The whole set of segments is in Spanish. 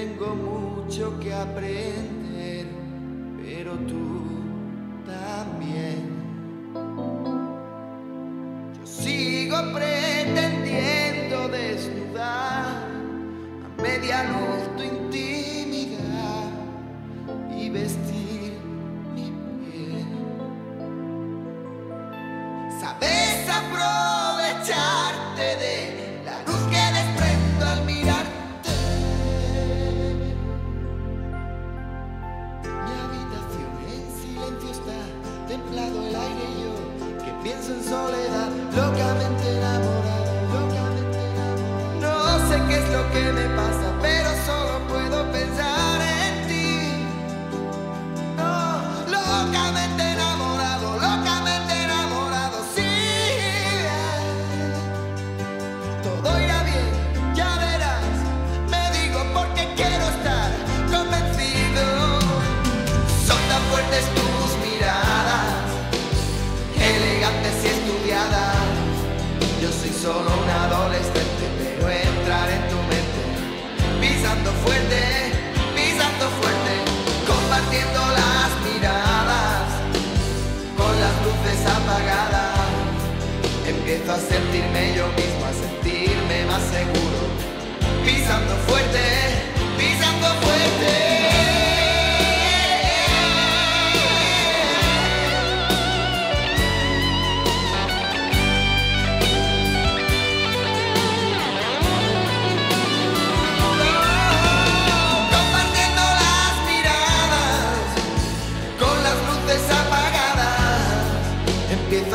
Tengo mucho que aprender, pero tú también. Yo sigo pretendiendo desnudar a media luz tu intimidad y vestir templado el aire y yo que pienso en soledad, locamente enamorado, fuerte, pisando fuerte, compartiendo las miradas, con las luces apagadas. Empiezo a sentirme yo mismo, a sentirme más seguro, pisando fuerte, pisando fuerte.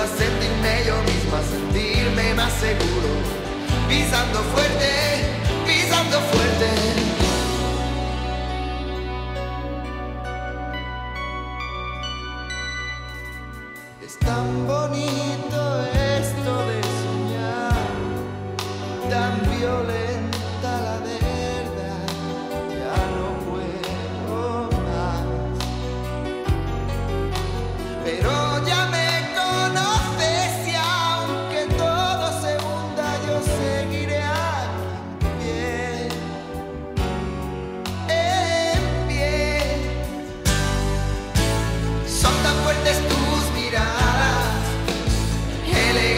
Sentirme yo mismo, a sentirme más seguro. Pisando fuerte, pisando fuerte. Es tan bonito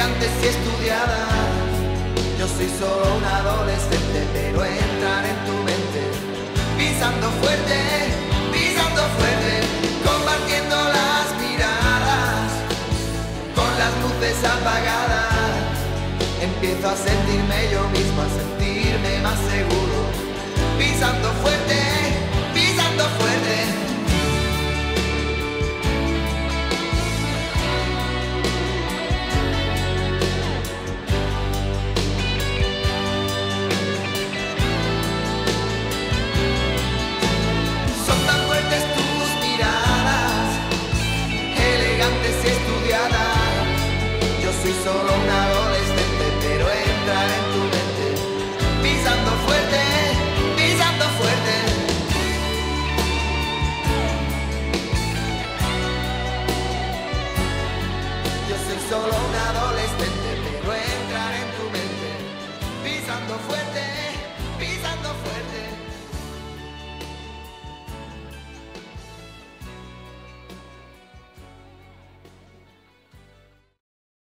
antes y. Yo soy solo un adolescente, pero entrar en tu mente, pisando fuerte, pisando fuerte, compartiendo las miradas, con las luces apagadas. Empiezo a sentirme yo mismo, a sentirme más seguro, pisando fuerte. solo un adolescente, pero entrar en tu mente pisando fuerte.